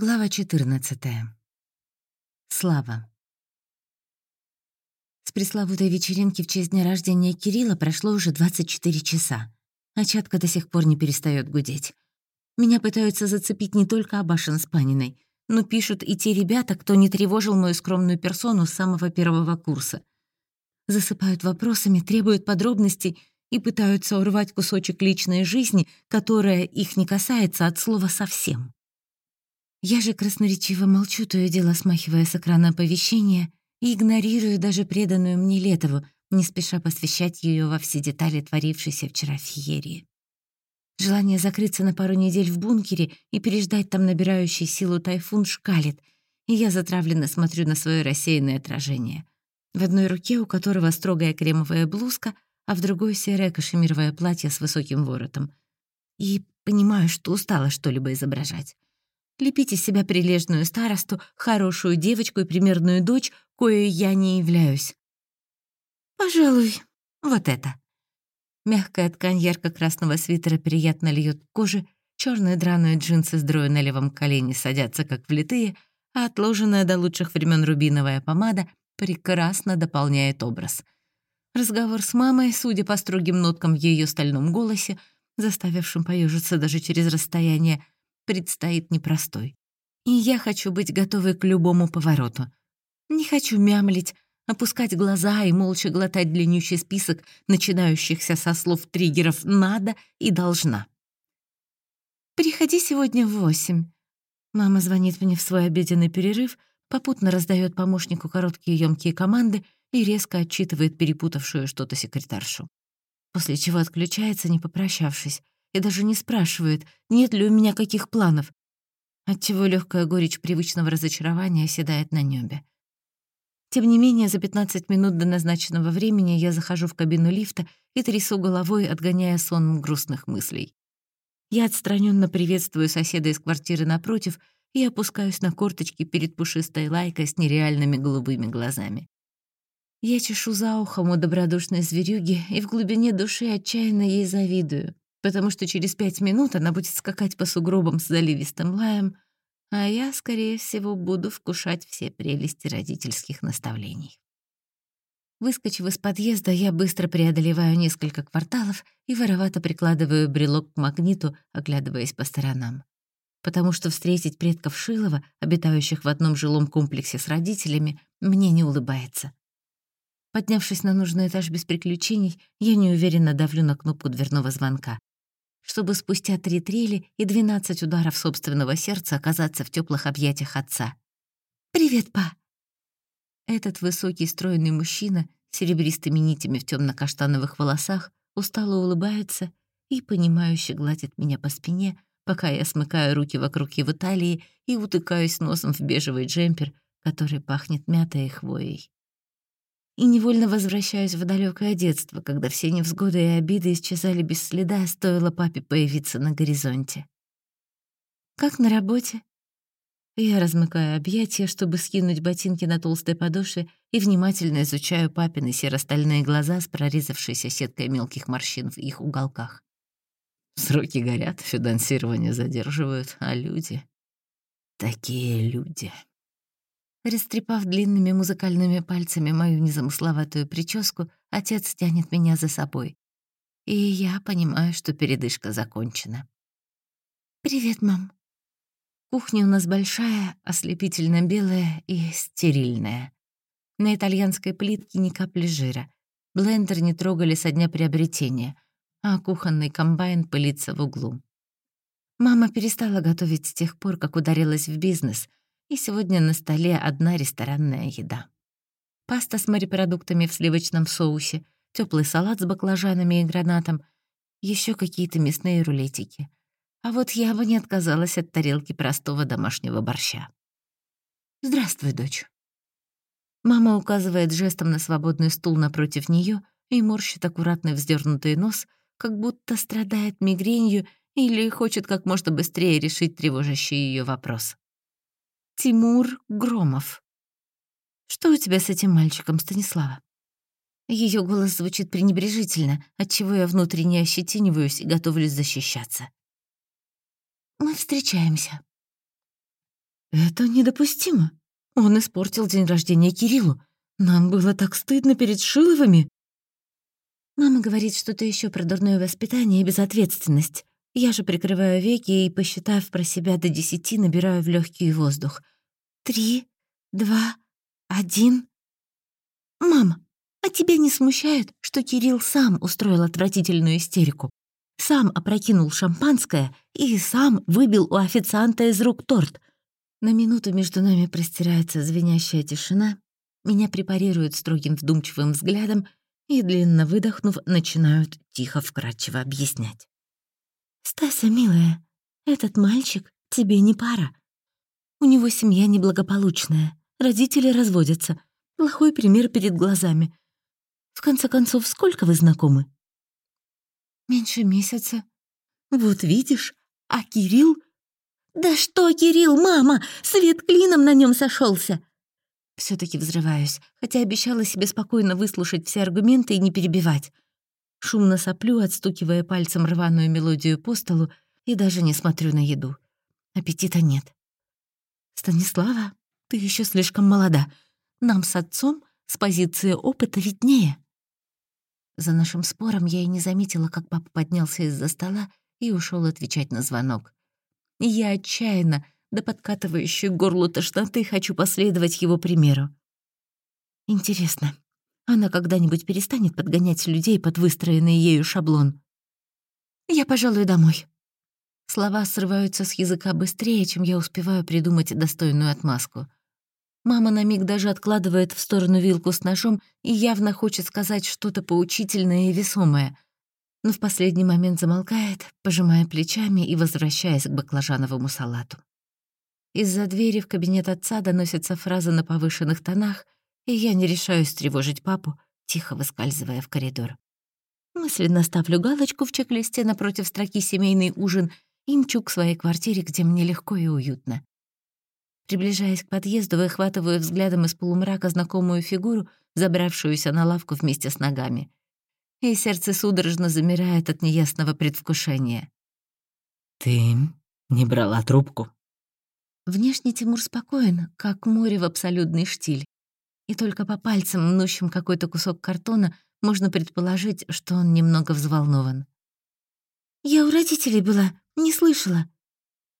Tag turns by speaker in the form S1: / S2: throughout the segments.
S1: Глава 14. Слава. С пресловутой вечеринки в честь дня рождения Кирилла прошло уже 24 часа, а чатка до сих пор не перестает гудеть. Меня пытаются зацепить не только Абашин с Паниной, но пишут и те ребята, кто не тревожил мою скромную персону с самого первого курса. Засыпают вопросами, требуют подробностей и пытаются урвать кусочек личной жизни, которая их не касается от слова «совсем». Я же красноречиво молчу, то и дело смахивая с экрана оповещения и игнорирую даже преданную мне Летову, не спеша посвящать ее во все детали творившейся вчера феерии. Желание закрыться на пару недель в бункере и переждать там набирающий силу тайфун шкалит, и я затравленно смотрю на свое рассеянное отражение. В одной руке у которого строгая кремовая блузка, а в другой — серое кашемировое платье с высоким воротом. И понимаю, что устала что-либо изображать. Лепить из себя прилежную старосту, хорошую девочку и примерную дочь, кою я не являюсь. Пожалуй, вот это. Мягкая ткань ярко-красного свитера приятно льет коже, черные драные джинсы с дрою на левом колене садятся как влитые, а отложенная до лучших времен рубиновая помада прекрасно дополняет образ. Разговор с мамой, судя по строгим ноткам в ее стальном голосе, заставившим поежиться даже через расстояние, предстоит непростой. И я хочу быть готовой к любому повороту. Не хочу мямлить, опускать глаза и молча глотать длиннющий список, начинающихся со слов триггеров «надо» и «должна». «Приходи сегодня в восемь». Мама звонит мне в свой обеденный перерыв, попутно раздает помощнику короткие ёмкие команды и резко отчитывает перепутавшую что-то секретаршу. После чего отключается, не попрощавшись, и даже не спрашивает, нет ли у меня каких планов, отчего легкая горечь привычного разочарования оседает на небе. Тем не менее, за 15 минут до назначенного времени я захожу в кабину лифта и трясу головой, отгоняя сон грустных мыслей. Я отстраненно приветствую соседа из квартиры напротив и опускаюсь на корточки перед пушистой лайкой с нереальными голубыми глазами. Я чешу за ухом у добродушной зверюги и в глубине души отчаянно ей завидую потому что через пять минут она будет скакать по сугробам с заливистым лаем, а я, скорее всего, буду вкушать все прелести родительских наставлений. Выскочив из подъезда, я быстро преодолеваю несколько кварталов и воровато прикладываю брелок к магниту, оглядываясь по сторонам. Потому что встретить предков Шилова, обитающих в одном жилом комплексе с родителями, мне не улыбается. Поднявшись на нужный этаж без приключений, я неуверенно давлю на кнопку дверного звонка чтобы спустя три трели и двенадцать ударов собственного сердца оказаться в теплых объятиях отца. «Привет, па!» Этот высокий стройный мужчина с серебристыми нитями в темно каштановых волосах устало улыбается и, понимающе гладит меня по спине, пока я смыкаю руки вокруг его талии и утыкаюсь носом в бежевый джемпер, который пахнет мятой хвоей и невольно возвращаюсь в далекое детство, когда все невзгоды и обиды исчезали без следа, стоило папе появиться на горизонте. «Как на работе?» Я размыкаю объятия, чтобы скинуть ботинки на толстой подошве и внимательно изучаю папины серо-стальные глаза с прорезавшейся сеткой мелких морщин в их уголках. Сроки горят, финансирование задерживают, а люди... Такие люди. Растрепав длинными музыкальными пальцами мою незамысловатую прическу, отец тянет меня за собой. И я понимаю, что передышка закончена. «Привет, мам». Кухня у нас большая, ослепительно белая и стерильная. На итальянской плитке ни капли жира. Блендер не трогали со дня приобретения, а кухонный комбайн пылится в углу. Мама перестала готовить с тех пор, как ударилась в бизнес — и сегодня на столе одна ресторанная еда. Паста с морепродуктами в сливочном соусе, теплый салат с баклажанами и гранатом, еще какие-то мясные рулетики. А вот я бы не отказалась от тарелки простого домашнего борща. «Здравствуй, дочь». Мама указывает жестом на свободный стул напротив нее и морщит аккуратный вздернутый нос, как будто страдает мигренью или хочет как можно быстрее решить тревожащий ее вопрос. Тимур Громов. Что у тебя с этим мальчиком, Станислава? Ее голос звучит пренебрежительно, отчего я внутренне ощетиниваюсь и готовлюсь защищаться. Мы встречаемся. Это недопустимо. Он испортил день рождения Кириллу. Нам было так стыдно перед Шиловыми. Мама говорит что-то еще про дурное воспитание и безответственность. Я же прикрываю веки и, посчитав про себя до десяти, набираю в легкий воздух. Три, два, один. «Мама, а тебя не смущает, что Кирилл сам устроил отвратительную истерику? Сам опрокинул шампанское и сам выбил у официанта из рук торт. На минуту между нами простирается звенящая тишина, меня препарируют строгим вдумчивым взглядом и, длинно выдохнув, начинают тихо вкратчиво объяснять. «Стася, милая, этот мальчик тебе не пара. У него семья неблагополучная, родители разводятся, плохой пример перед глазами. В конце концов, сколько вы знакомы?» «Меньше месяца». «Вот видишь, а Кирилл...» «Да что, Кирилл, мама, свет клином на нем сошелся. все таки взрываюсь, хотя обещала себе спокойно выслушать все аргументы и не перебивать. Шумно соплю, отстукивая пальцем рваную мелодию по столу, и даже не смотрю на еду. Аппетита нет. «Станислава, ты еще слишком молода. Нам с отцом с позиции опыта виднее». За нашим спором я и не заметила, как папа поднялся из-за стола и ушел отвечать на звонок. Я отчаянно, до подкатывающей горлу тошноты, хочу последовать его примеру. Интересно, она когда-нибудь перестанет подгонять людей под выстроенный ею шаблон? «Я, пожалуй, домой». Слова срываются с языка быстрее, чем я успеваю придумать достойную отмазку. Мама на миг даже откладывает в сторону вилку с ножом и явно хочет сказать что-то поучительное и весомое, но в последний момент замолкает, пожимая плечами и возвращаясь к баклажановому салату. Из-за двери в кабинет отца доносятся фразы на повышенных тонах — и я не решаюсь тревожить папу, тихо выскальзывая в коридор. Мысленно ставлю галочку в чек-листе напротив строки «Семейный ужин» и мчу к своей квартире, где мне легко и уютно. Приближаясь к подъезду, выхватываю взглядом из полумрака знакомую фигуру, забравшуюся на лавку вместе с ногами. И сердце судорожно замирает от неясного предвкушения.
S2: «Ты не брала трубку?»
S1: Внешне Тимур спокоен, как море в абсолютный штиль и только по пальцам, мнущим какой-то кусок картона, можно предположить, что он немного взволнован. «Я у родителей была, не слышала».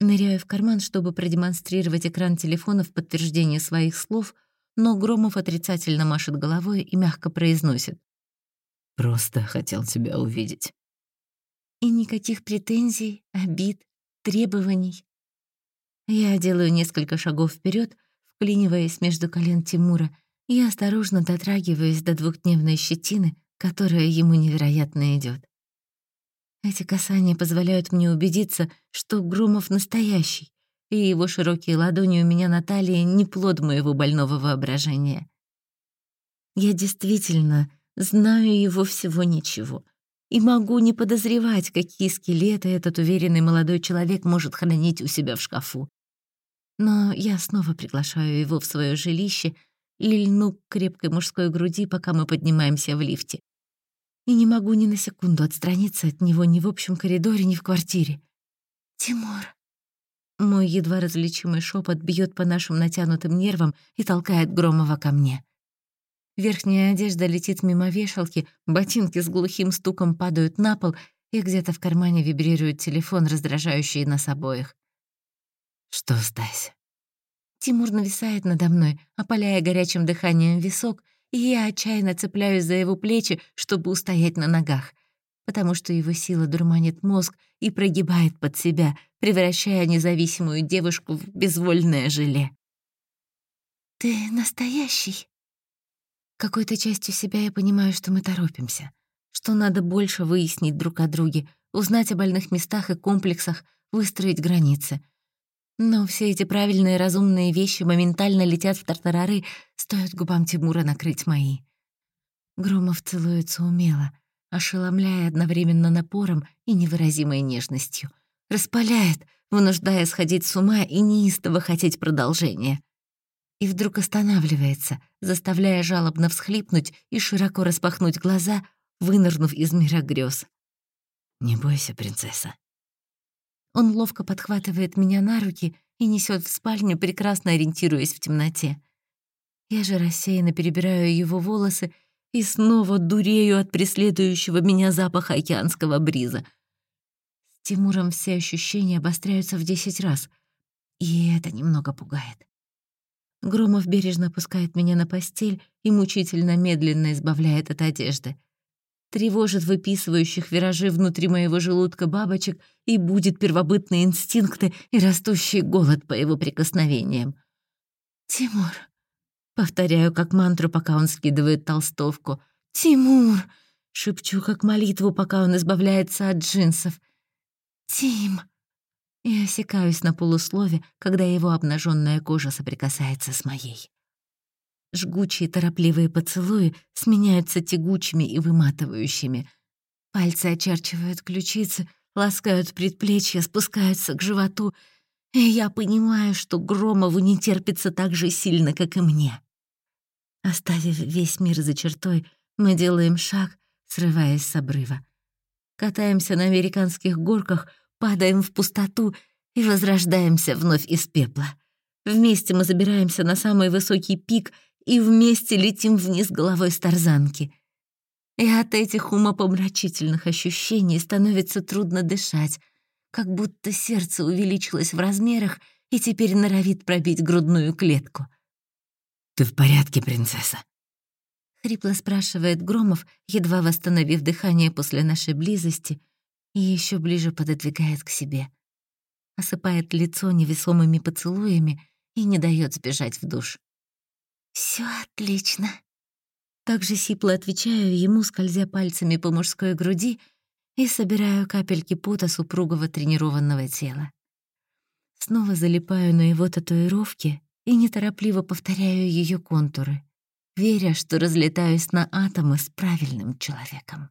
S1: Ныряю в карман, чтобы продемонстрировать экран телефона в подтверждение своих слов, но Громов отрицательно машет головой и мягко произносит.
S2: «Просто хотел тебя увидеть».
S1: И никаких претензий, обид, требований. Я делаю несколько шагов вперед, вклиниваясь между колен Тимура, я осторожно дотрагиваюсь до двухдневной щетины, которая ему невероятно идет. Эти касания позволяют мне убедиться, что Грумов настоящий, и его широкие ладони у меня на талии не плод моего больного воображения. Я действительно знаю его всего ничего и могу не подозревать, какие скелеты этот уверенный молодой человек может хранить у себя в шкафу. Но я снова приглашаю его в свое жилище — лильну к крепкой мужской груди, пока мы поднимаемся в лифте. И не могу ни на секунду отстраниться от него ни в общем коридоре, ни в квартире. «Тимур!» Мой едва различимый шепот бьет по нашим натянутым нервам и толкает Громова ко мне. Верхняя одежда летит мимо вешалки, ботинки с глухим стуком падают на пол, и где-то в кармане вибрирует телефон, раздражающий нас обоих.
S2: «Что, Стась?»
S1: Тимур нависает надо мной, опаляя горячим дыханием висок, и я отчаянно цепляюсь за его плечи, чтобы устоять на ногах, потому что его сила дурманит мозг и прогибает под себя, превращая независимую девушку в безвольное желе. «Ты настоящий?» Какой-то частью себя я понимаю, что мы торопимся, что надо больше выяснить друг о друге, узнать о больных местах и комплексах, выстроить границы — но все эти правильные разумные вещи моментально летят в тартарары, стоит губам Тимура накрыть мои. Громов целуется умело, ошеломляя одновременно напором и невыразимой нежностью. Распаляет, вынуждая сходить с ума и неистово хотеть продолжения. И вдруг останавливается, заставляя жалобно всхлипнуть и широко распахнуть глаза, вынырнув из мира грез.
S2: «Не бойся, принцесса»,
S1: он ловко подхватывает меня на руки и несет в спальню, прекрасно ориентируясь в темноте. Я же рассеянно перебираю его волосы и снова дурею от преследующего меня запаха океанского бриза. С Тимуром все ощущения обостряются в десять раз, и это немного пугает. Громов бережно опускает меня на постель и мучительно медленно избавляет от одежды. Тревожит выписывающих виражи внутри моего желудка бабочек и будет первобытные инстинкты и растущий голод по его прикосновениям. «Тимур!» — повторяю как мантру, пока он скидывает толстовку. «Тимур!» — шепчу как молитву, пока он избавляется от джинсов. «Тим!» и осекаюсь на полуслове, когда его обнаженная кожа соприкасается с моей. Жгучие торопливые поцелуи сменяются тягучими и выматывающими. Пальцы очерчивают ключицы, ласкают предплечья, спускаются к животу, и я понимаю, что Громову не терпится так же сильно, как и мне. Оставив весь мир за чертой, мы делаем шаг, срываясь с обрыва. Катаемся на американских горках — падаем в пустоту и возрождаемся вновь из пепла. Вместе мы забираемся на самый высокий пик и вместе летим вниз головой с тарзанки. И от этих умопомрачительных ощущений становится трудно дышать, как будто сердце увеличилось в размерах и теперь норовит пробить грудную клетку.
S2: «Ты в порядке, принцесса?»
S1: — хрипло спрашивает Громов, едва восстановив дыхание после нашей близости, и еще ближе пододвигает к себе. Осыпает лицо невесомыми поцелуями и не дает сбежать в душ. Все отлично». Так же сипло отвечаю ему, скользя пальцами по мужской груди и собираю капельки пота супругого тренированного тела. Снова залипаю на его татуировке и неторопливо повторяю ее контуры, веря, что разлетаюсь на атомы с правильным человеком.